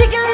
She